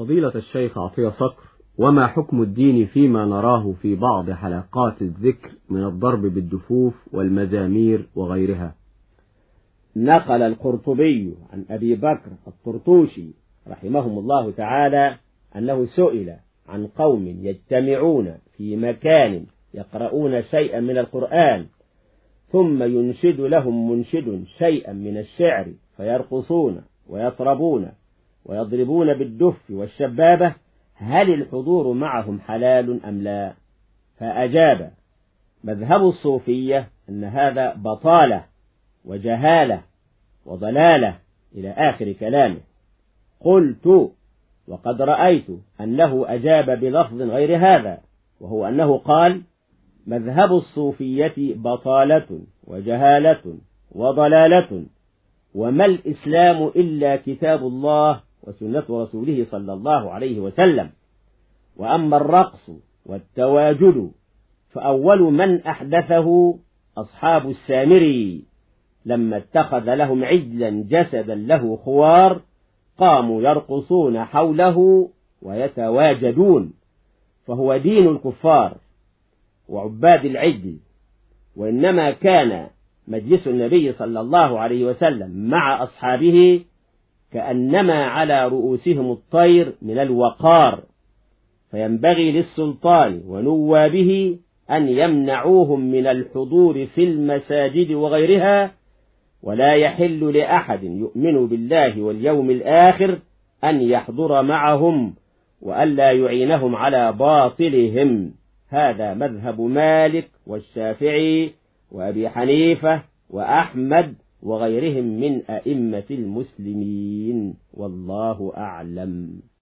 فضيلة الشيخ عطية صقر وما حكم الدين فيما نراه في بعض حلقات الذكر من الضرب بالدفوف والمزامير وغيرها؟ نقل القرطبي عن أبي بكر الطرطوشي رحمهم الله تعالى أنه سئل عن قوم يجتمعون في مكان يقرؤون شيئا من القرآن ثم ينشد لهم منشد شيئا من الشعر فيرقصون ويطربون ويضربون بالدف والشبابة هل الحضور معهم حلال أم لا؟ فأجاب مذهب الصوفية أن هذا بطالة وجهالة وضلالة إلى آخر كلامه. قلت وقد رأيت أنه أجاب بلفظ غير هذا وهو أنه قال مذهب الصوفية بطالة وجهالة وضلالة وما الإسلام إلا كتاب الله وسنة رسوله صلى الله عليه وسلم. وأما الرقص والتواجد فأول من أحدثه أصحاب السامري لما اتخذ لهم عجلا جسدا له خوار قاموا يرقصون حوله ويتواجدون فهو دين الكفار وعباد العجل. وإنما كان مجلس النبي صلى الله عليه وسلم مع أصحابه كأنما على رؤوسهم الطير من الوقار فينبغي للسلطان ونوابه أن يمنعوهم من الحضور في المساجد وغيرها ولا يحل لأحد يؤمن بالله واليوم الآخر أن يحضر معهم وألا يعينهم على باطلهم. هذا مذهب مالك والشافعي وأبي حنيفة وأحمد وغيرهم من أئمة المسلمين والله أعلم.